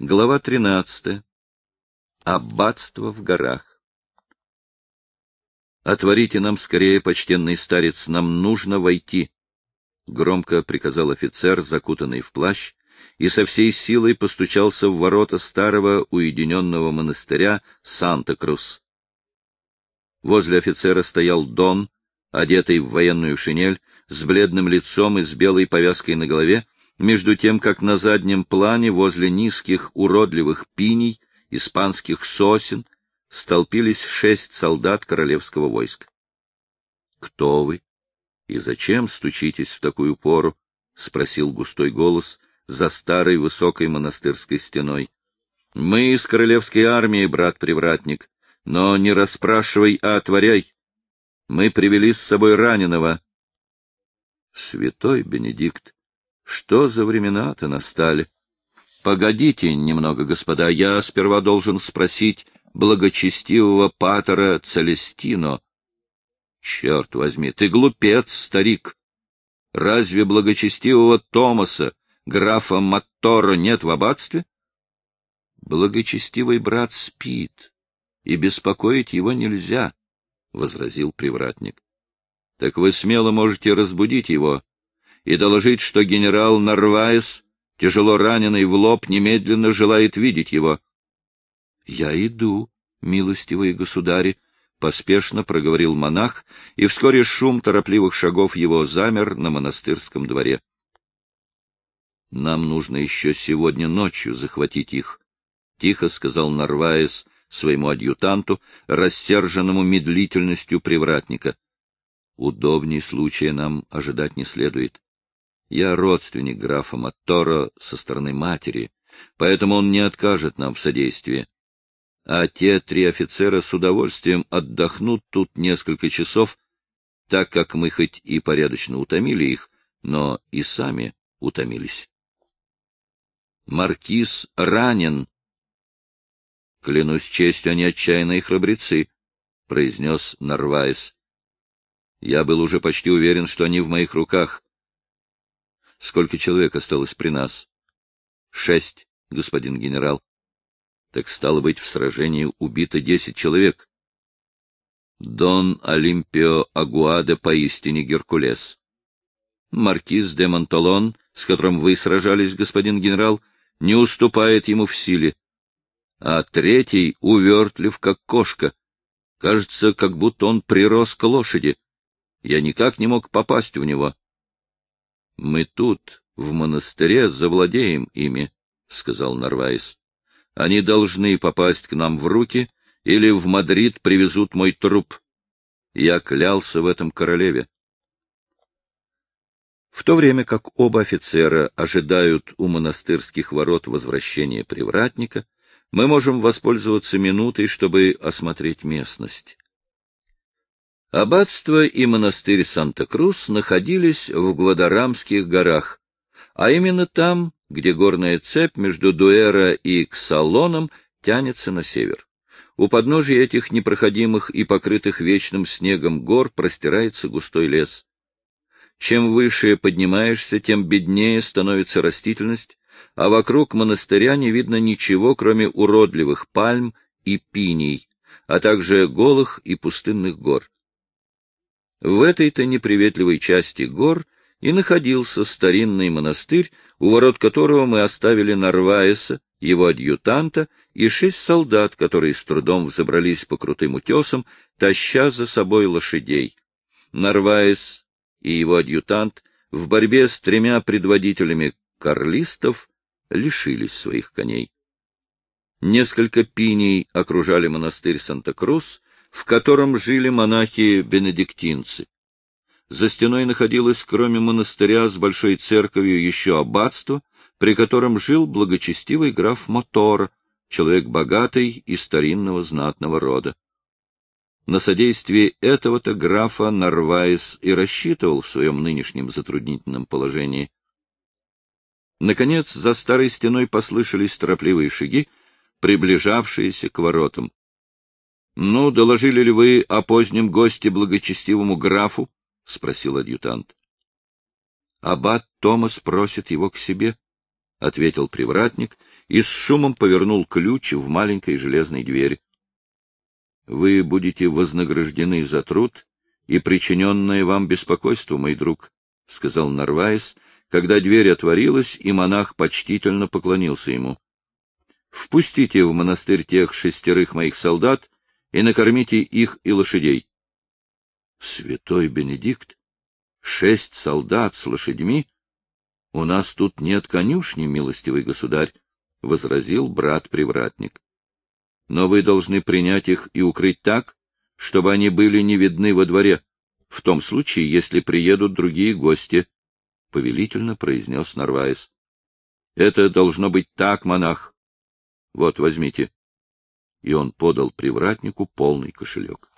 Глава 13. Аббатство в горах. «Отворите нам скорее, почтенный старец, нам нужно войти», — громко приказал офицер, закутанный в плащ, и со всей силой постучался в ворота старого уединенного монастыря Санта-Крус. Возле офицера стоял Дон, одетый в военную шинель, с бледным лицом и с белой повязкой на голове, между тем как на заднем плане возле низких уродливых пиней, испанских сосен, столпились шесть солдат королевского войска. — Кто вы? И зачем стучитесь в такую пору? — спросил густой голос за старой высокой монастырской стеной. — Мы из королевской армии, брат-привратник, но не расспрашивай, а отворяй. Мы привели с собой раненого. — Святой Бенедикт, что за времена-то настали? Погодите немного, господа, я сперва должен спросить благочестивого патера Целестино. Черт возьми, ты глупец, старик! Разве благочестивого Томаса, графа Маттора, нет в аббатстве? Благочестивый брат спит, и беспокоить его нельзя, — возразил привратник. — Так вы смело можете разбудить его, и доложить, что генерал Нарваес, тяжело раненый в лоб, немедленно желает видеть его. — Я иду, милостивые государи, — поспешно проговорил монах, и вскоре шум торопливых шагов его замер на монастырском дворе. — Нам нужно еще сегодня ночью захватить их, — тихо сказал Нарваес своему адъютанту, рассерженному медлительностью привратника. — Удобней случая нам ожидать не следует. Я родственник графа Матторо со стороны матери, поэтому он не откажет нам в содействии. А те три офицера с удовольствием отдохнут тут несколько часов, так как мы хоть и порядочно утомили их, но и сами утомились. Маркиз ранен. Клянусь честью, они отчаянные храбрецы, — произнес Нарвайс. Я был уже почти уверен, что они в моих руках. Сколько человек осталось при нас? Шесть, господин генерал. Так стало быть, в сражении убито десять человек. Дон Олимпио Агуада поистине Геркулес. Маркиз де Монталон, с которым вы сражались, господин генерал, не уступает ему в силе. А третий увертлив, как кошка. Кажется, как будто он прирос к лошади. Я никак не мог попасть в него. — Мы тут, в монастыре, завладеем ими, — сказал Нарвайс. — Они должны попасть к нам в руки, или в Мадрид привезут мой труп. Я клялся в этом королеве. В то время как оба офицера ожидают у монастырских ворот возвращения привратника, мы можем воспользоваться минутой, чтобы осмотреть местность. Аббатство и монастырь Санта-Крус находились в Гвадарамских горах, а именно там, где горная цепь между Дуэра и Ксалоном тянется на север. У подножия этих непроходимых и покрытых вечным снегом гор простирается густой лес. Чем выше поднимаешься, тем беднее становится растительность, а вокруг монастыря не видно ничего, кроме уродливых пальм и пиней, а также голых и пустынных гор. В этой-то неприветливой части гор и находился старинный монастырь, у ворот которого мы оставили Нарваеса, его адъютанта и шесть солдат, которые с трудом взобрались по крутым утесам, таща за собой лошадей. Нарваес и его адъютант в борьбе с тремя предводителями карлистов лишились своих коней. Несколько пиней окружали монастырь Санта-Крус, в котором жили монахи-бенедиктинцы. За стеной находилось, кроме монастыря с большой церковью, еще аббатство, при котором жил благочестивый граф Мотор, человек богатый и старинного знатного рода. На содействие этого-то графа Нарвайс и рассчитывал в своем нынешнем затруднительном положении. Наконец, за старой стеной послышались торопливые шаги, приближавшиеся к воротам. — Ну, доложили ли вы о позднем госте благочестивому графу? — спросил адъютант. — Аббат Томас просит его к себе, — ответил привратник, и с шумом повернул ключ в маленькой железной двери. — Вы будете вознаграждены за труд и причиненное вам беспокойство, мой друг, — сказал Нарвайс, когда дверь отворилась, и монах почтительно поклонился ему. — Впустите в монастырь тех шестерых моих солдат и накормите их и лошадей. — Святой Бенедикт! Шесть солдат с лошадьми? У нас тут нет конюшни, милостивый государь, — возразил брат-привратник. Но вы должны принять их и укрыть так, чтобы они были не видны во дворе, в том случае, если приедут другие гости, — повелительно произнес Нарваес. — Это должно быть так, монах. Вот, возьмите. И он подал привратнику полный кошелек.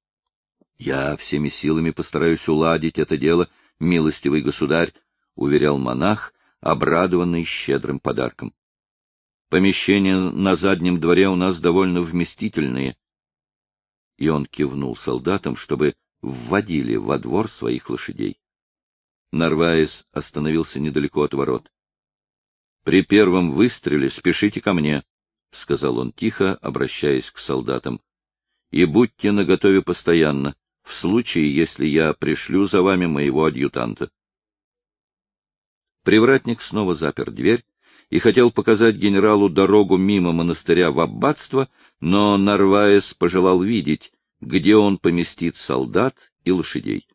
— Я всеми силами постараюсь уладить это дело, милостивый государь, — уверял монах, обрадованный щедрым подарком. Помещения на заднем дворе у нас довольно вместительные. И он кивнул солдатам, чтобы вводили во двор своих лошадей. Нарваес остановился недалеко от ворот. — При первом выстреле спешите ко мне, — сказал он тихо, обращаясь к солдатам, — и будьте наготове постоянно, в случае, если я пришлю за вами моего адъютанта. Привратник снова запер дверь и хотел показать генералу дорогу мимо монастыря в аббатство, но Нарваес пожелал видеть, где он поместит солдат и лошадей.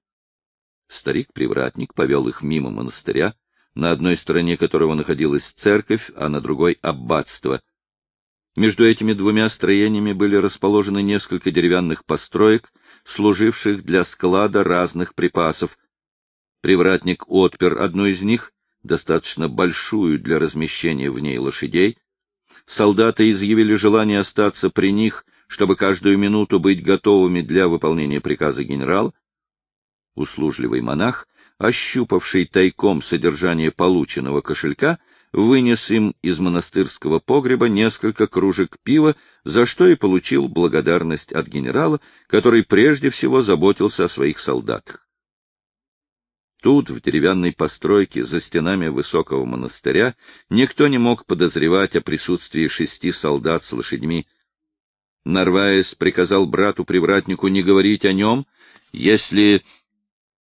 Старик-привратник повел их мимо монастыря, на одной стороне которого находилась церковь, а на другой — аббатство. Между этими двумя строениями были расположены несколько деревянных построек, служивших для склада разных припасов. Привратник отпер одну из них достаточно большую для размещения в ней лошадей. Солдаты изъявили желание остаться при них, чтобы каждую минуту быть готовыми для выполнения приказа генерала. Услужливый монах, ощупавший тайком содержание полученного кошелька, вынес им из монастырского погреба несколько кружек пива, за что и получил благодарность от генерала, который прежде всего заботился о своих солдатах. Тут, в деревянной постройке, за стенами высокого монастыря, никто не мог подозревать о присутствии шести солдат с лошадьми. Нарваес приказал брату-привратнику не говорить о нем, если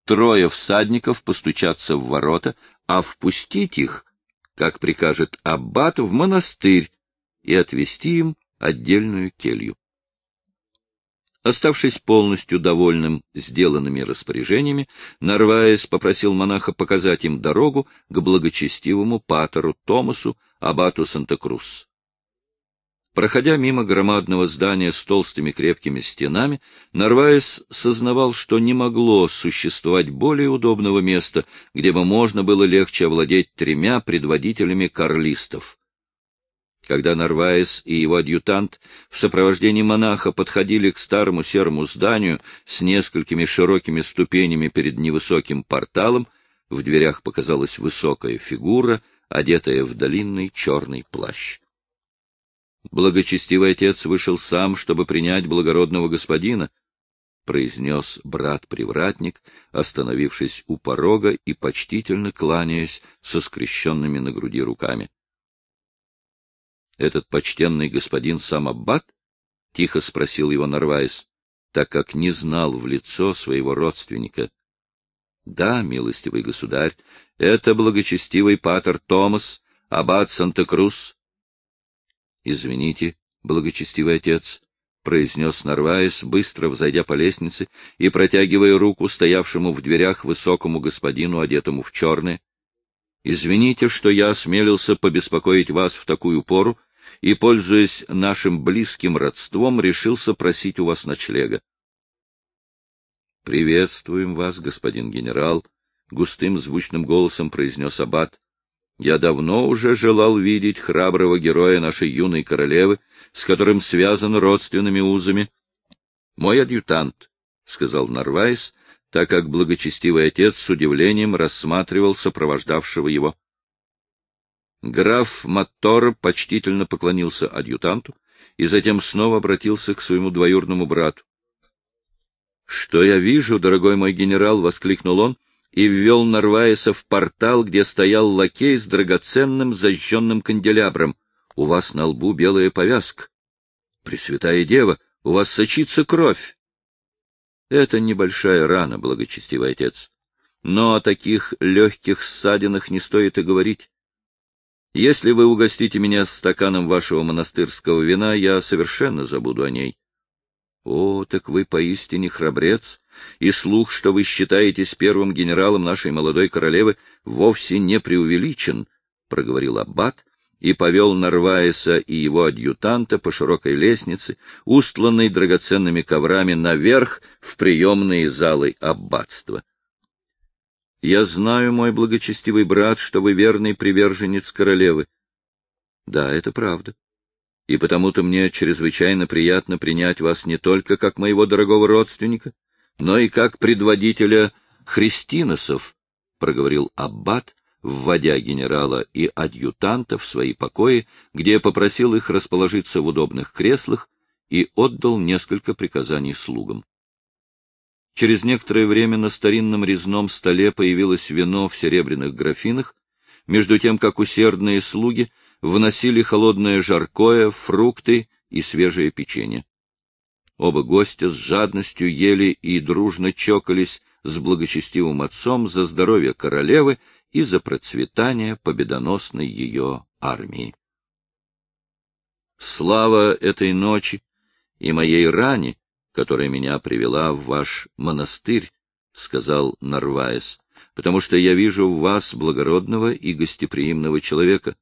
трое всадников постучатся в ворота, а впустить их, как прикажет аббат, в монастырь и отвести им отдельную келью. Оставшись полностью довольным сделанными распоряжениями, Нарваес попросил монаха показать им дорогу к благочестивому патеру Томасу, абату Санта-Крус. Проходя мимо громадного здания с толстыми крепкими стенами, Нарваес сознавал, что не могло существовать более удобного места, где бы можно было легче овладеть тремя предводителями карлистов когда Нарваес и его адъютант в сопровождении монаха подходили к старому серому зданию с несколькими широкими ступенями перед невысоким порталом, в дверях показалась высокая фигура, одетая в длинный черный плащ. Благочестивый отец вышел сам, чтобы принять благородного господина, — произнес брат-привратник, остановившись у порога и почтительно кланяясь со скрещенными на груди руками. Этот почтенный господин сам аббат? — тихо спросил его Нарвайс, так как не знал в лицо своего родственника. — Да, милостивый государь, это благочестивый патер Томас, аббат Санта-Крус. — Извините, благочестивый отец, — произнес Нарвайс, быстро взойдя по лестнице и протягивая руку стоявшему в дверях высокому господину, одетому в черное. — Извините, что я осмелился побеспокоить вас в такую пору, — и, пользуясь нашим близким родством, решился просить у вас ночлега. — Приветствуем вас, господин генерал, — густым звучным голосом произнес аббат. — Я давно уже желал видеть храброго героя нашей юной королевы, с которым связан родственными узами. — Мой адъютант, — сказал Нарвайс, так как благочестивый отец с удивлением рассматривал сопровождавшего его. Граф Маттор почтительно поклонился адъютанту и затем снова обратился к своему двоюродному брату. — Что я вижу, дорогой мой генерал! — воскликнул он и ввел Нарваеса в портал, где стоял лакей с драгоценным зажженным канделябром. у вас на лбу белая повязка. Пресвятая Дева, у вас сочится кровь. Это небольшая рана, благочестивый отец. Но о таких легких ссадинах не стоит и говорить. Если вы угостите меня стаканом вашего монастырского вина, я совершенно забуду о ней. О, так вы поистине храбрец, и слух, что вы считаетесь первым генералом нашей молодой королевы, вовсе не преувеличен, — проговорил аббат и повел Нарваеса и его адъютанта по широкой лестнице, устланной драгоценными коврами, наверх в приемные залы аббатства. — Я знаю, мой благочестивый брат, что вы верный приверженец королевы. — Да, это правда и потому-то мне чрезвычайно приятно принять вас не только как моего дорогого родственника, но и как предводителя христиносов, — проговорил Аббат, вводя генерала и адъютанта в свои покои, где попросил их расположиться в удобных креслах и отдал несколько приказаний слугам. Через некоторое время на старинном резном столе появилось вино в серебряных графинах, между тем как усердные слуги вносили холодное жаркое, фрукты и свежее печенье. Оба гостя с жадностью ели и дружно чокались с благочестивым отцом за здоровье королевы и за процветание победоносной ее армии. Слава этой ночи и моей ране, которая меня привела в ваш монастырь, — сказал Нарваес, — потому что я вижу в вас благородного и гостеприимного человека.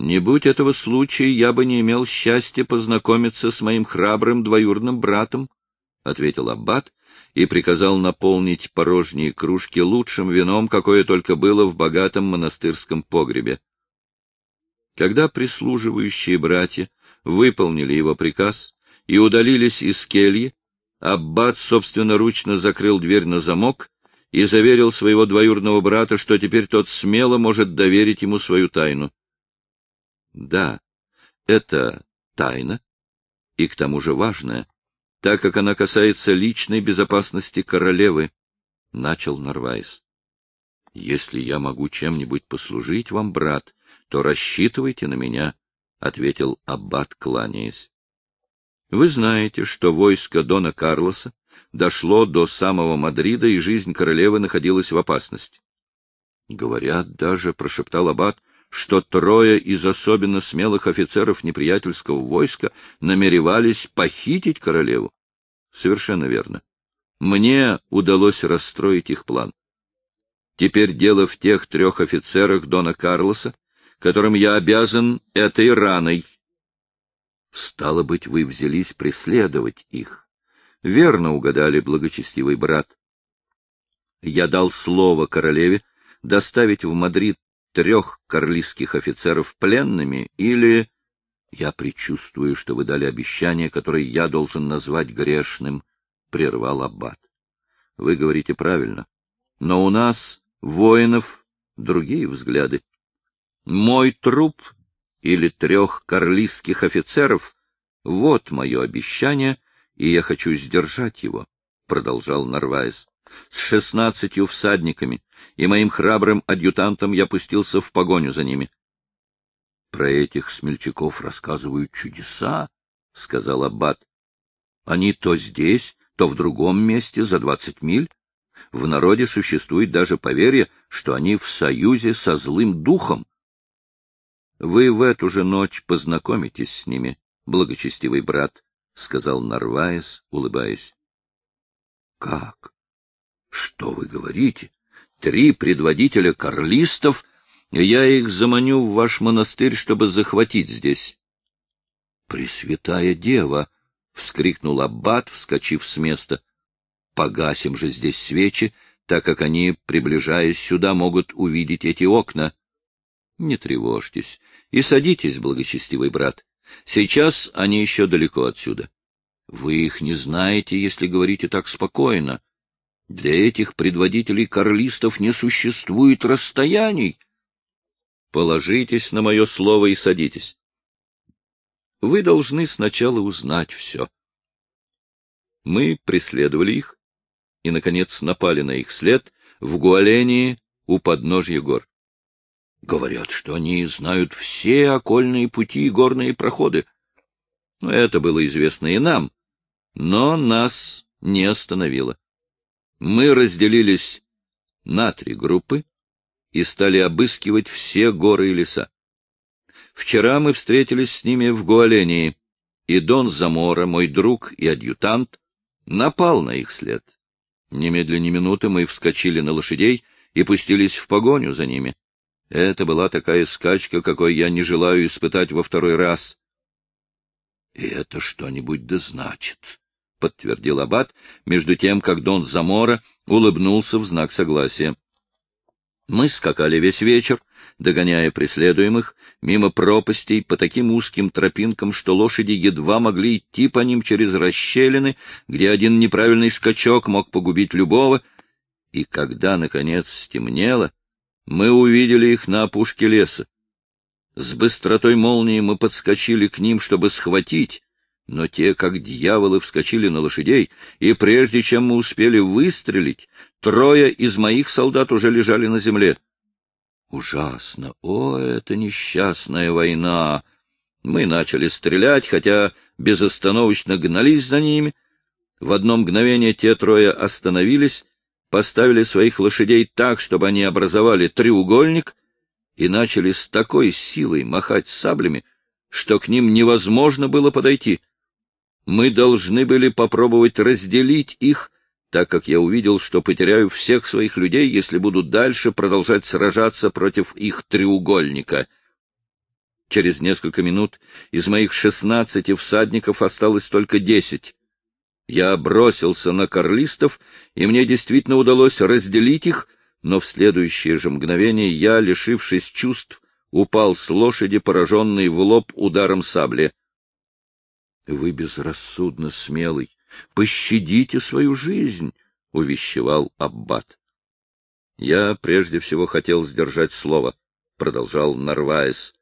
Не будь этого случая, я бы не имел счастья познакомиться с моим храбрым двоюродным братом, — ответил Аббат и приказал наполнить порожние кружки лучшим вином, какое только было в богатом монастырском погребе. Когда прислуживающие братья выполнили его приказ и удалились из кельи, Аббат собственноручно закрыл дверь на замок и заверил своего двоюродного брата, что теперь тот смело может доверить ему свою тайну. Да, это тайна, и к тому же важная, так как она касается личной безопасности королевы, — начал Нарвайс. — Если я могу чем-нибудь послужить вам, брат, то рассчитывайте на меня, — ответил Аббат, кланяясь. — Вы знаете, что войско Дона Карлоса дошло до самого Мадрида, и жизнь королевы находилась в опасности. — Говорят даже, — прошептал Аббат, что трое из особенно смелых офицеров неприятельского войска намеревались похитить королеву. Совершенно верно. Мне удалось расстроить их план. Теперь дело в тех трех офицерах Дона Карлоса, которым я обязан этой раной. Стало быть, вы взялись преследовать их. Верно угадали, благочестивый брат. Я дал слово королеве доставить в Мадрид трех карлистских офицеров пленными или... Я предчувствую, что вы дали обещание, которое я должен назвать грешным, — прервал Аббат. Вы говорите правильно. Но у нас, воинов, другие взгляды. Мой труп или трех карлистских офицеров — вот мое обещание, и я хочу сдержать его, — продолжал Нарвайс с шестнадцатью всадниками, и моим храбрым адъютантом я пустился в погоню за ними. — Про этих смельчаков рассказывают чудеса, — сказал Аббат. — Они то здесь, то в другом месте за двадцать миль. В народе существует даже поверье, что они в союзе со злым духом. Вы в эту же ночь познакомитесь с ними, благочестивый брат, — сказал Нарваес, улыбаясь. — Как? Что вы говорите? Три предводителя карлистов, и я их заманю в ваш монастырь, чтобы захватить здесь. Пресвятая Дева! — вскрикнул аббат, вскочив с места. — Погасим же здесь свечи, так как они, приближаясь сюда, могут увидеть эти окна. Не тревожьтесь и садитесь, благочестивый брат. Сейчас они еще далеко отсюда. Вы их не знаете, если говорите так спокойно. Для этих предводителей карлистов не существует расстояний. Положитесь на мое слово и садитесь. Вы должны сначала узнать все. Мы преследовали их и, наконец, напали на их след в Гуалении у подножья гор. Говорят, что они знают все окольные пути и горные проходы. Это было известно и нам, но нас не остановило. Мы разделились на три группы и стали обыскивать все горы и леса. Вчера мы встретились с ними в Гуалении, и Дон Замора, мой друг и адъютант, напал на их след. Немедленно минуты мы вскочили на лошадей и пустились в погоню за ними. Это была такая скачка, какой я не желаю испытать во второй раз. — И это что-нибудь да значит, — подтвердил Аббат, между тем, как Дон Замора улыбнулся в знак согласия. Мы скакали весь вечер, догоняя преследуемых, мимо пропастей по таким узким тропинкам, что лошади едва могли идти по ним через расщелины, где один неправильный скачок мог погубить любого, и когда, наконец, стемнело, мы увидели их на опушке леса. С быстротой молнии мы подскочили к ним, чтобы схватить, но те, как дьяволы, вскочили на лошадей, и прежде чем мы успели выстрелить, трое из моих солдат уже лежали на земле. Ужасно! О, это несчастная война! Мы начали стрелять, хотя безостановочно гнались за ними. В одно мгновение те трое остановились, поставили своих лошадей так, чтобы они образовали треугольник, и начали с такой силой махать саблями, что к ним невозможно было подойти — мы должны были попробовать разделить их, так как я увидел, что потеряю всех своих людей, если буду дальше продолжать сражаться против их треугольника. Через несколько минут из моих шестнадцати всадников осталось только десять. Я бросился на карлистов, и мне действительно удалось разделить их, но в следующее же мгновение я, лишившись чувств, упал с лошади, пораженный в лоб ударом сабли. Вы безрассудно смелый. Пощадите свою жизнь, — увещевал Аббат. Я прежде всего хотел сдержать слово, — продолжал Нарваес.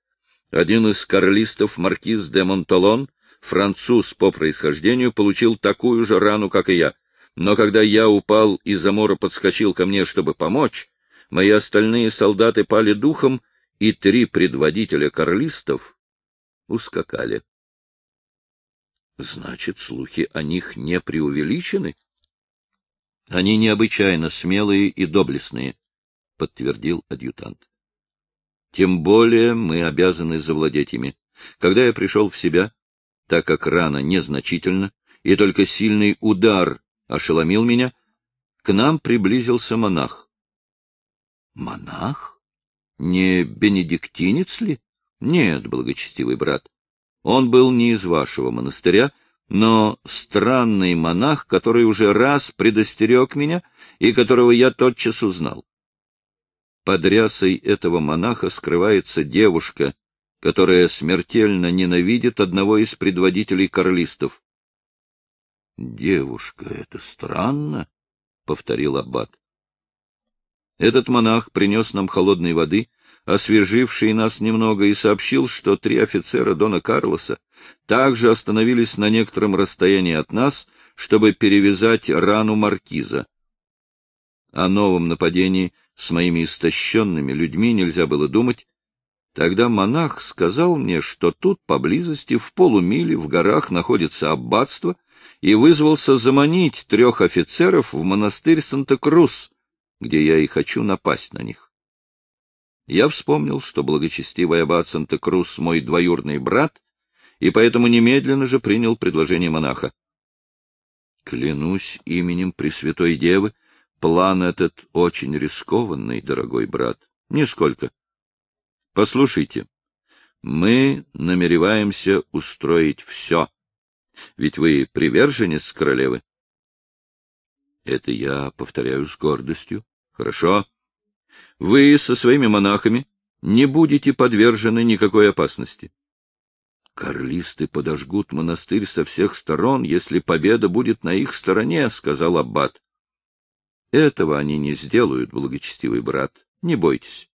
Один из карлистов, маркиз де Монтолон, француз по происхождению, получил такую же рану, как и я. Но когда я упал и Замора подскочил ко мне, чтобы помочь, мои остальные солдаты пали духом, и три предводителя карлистов ускакали. Значит, слухи о них не преувеличены? Они необычайно смелые и доблестные, — подтвердил адъютант. Тем более мы обязаны завладеть ими. Когда я пришел в себя, так как рана незначительна, и только сильный удар ошеломил меня, к нам приблизился монах. Монах? Не бенедиктинец ли? Нет, благочестивый брат. Он был не из вашего монастыря, но странный монах, который уже раз предостерег меня и которого я тотчас узнал. Под рясой этого монаха скрывается девушка, которая смертельно ненавидит одного из предводителей карлистов. — Девушка, это странно, — повторил аббат. Этот монах принес нам холодной воды освеживший нас немного, и сообщил, что три офицера Дона Карлоса также остановились на некотором расстоянии от нас, чтобы перевязать рану маркиза. О новом нападении с моими истощенными людьми нельзя было думать. Тогда монах сказал мне, что тут поблизости в полумиле в горах находится аббатство, и вызвался заманить трех офицеров в монастырь Санта-Крус, где я и хочу напасть на них. Я вспомнил, что благочестивый аббат Санта-Крус мой двоюрный брат, и поэтому немедленно же принял предложение монаха. Клянусь именем Пресвятой Девы, план этот очень рискованный, дорогой брат. Нисколько. Послушайте, мы намереваемся устроить все. Ведь вы приверженец королевы. Это я повторяю с гордостью. Хорошо вы со своими монахами не будете подвержены никакой опасности. Карлисты подожгут монастырь со всех сторон, если победа будет на их стороне, — сказал аббат. Этого они не сделают, благочестивый брат, не бойтесь.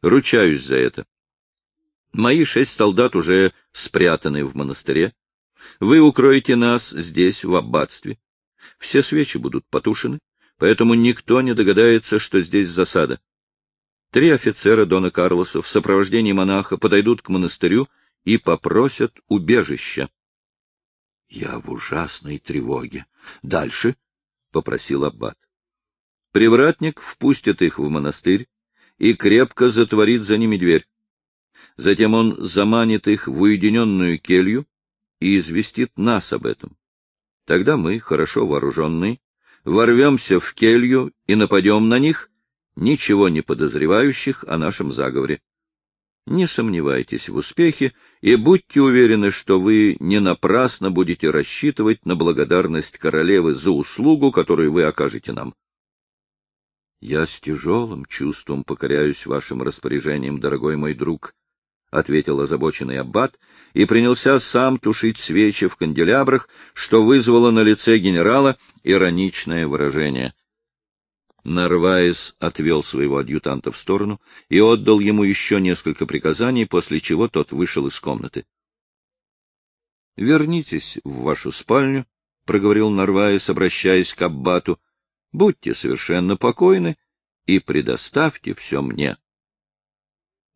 Ручаюсь за это. Мои шесть солдат уже спрятаны в монастыре. Вы укроете нас здесь, в аббатстве. Все свечи будут потушены, поэтому никто не догадается, что здесь засада. Три офицера Дона Карлоса в сопровождении монаха подойдут к монастырю и попросят убежища. — Я в ужасной тревоге. Дальше, — попросил аббат. Привратник впустит их в монастырь и крепко затворит за ними дверь. Затем он заманит их в уединенную келью и известит нас об этом. Тогда мы, хорошо вооруженные, ворвемся в келью и нападем на них, ничего не подозревающих о нашем заговоре. Не сомневайтесь в успехе и будьте уверены, что вы не напрасно будете рассчитывать на благодарность королевы за услугу, которую вы окажете нам. Я с тяжелым чувством покоряюсь вашим распоряжениям, дорогой мой друг, — ответил озабоченный аббат и принялся сам тушить свечи в канделябрах, что вызвало на лице генерала ироничное выражение — Нарваес отвел своего адъютанта в сторону и отдал ему еще несколько приказаний, после чего тот вышел из комнаты. — Вернитесь в вашу спальню, — проговорил Нарваес, обращаясь к Аббату. — Будьте совершенно покойны и предоставьте все мне.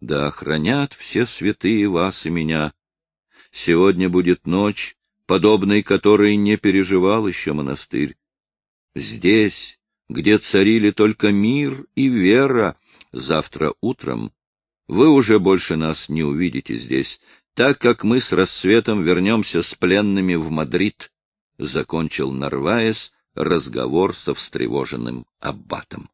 Да охранят все святые вас и меня. Сегодня будет ночь, подобной которой не переживал еще монастырь. Здесь, где царили только мир и вера, завтра утром вы уже больше нас не увидите здесь, так как мы с рассветом вернемся с пленными в Мадрид, — закончил Нарваес разговор со встревоженным аббатом.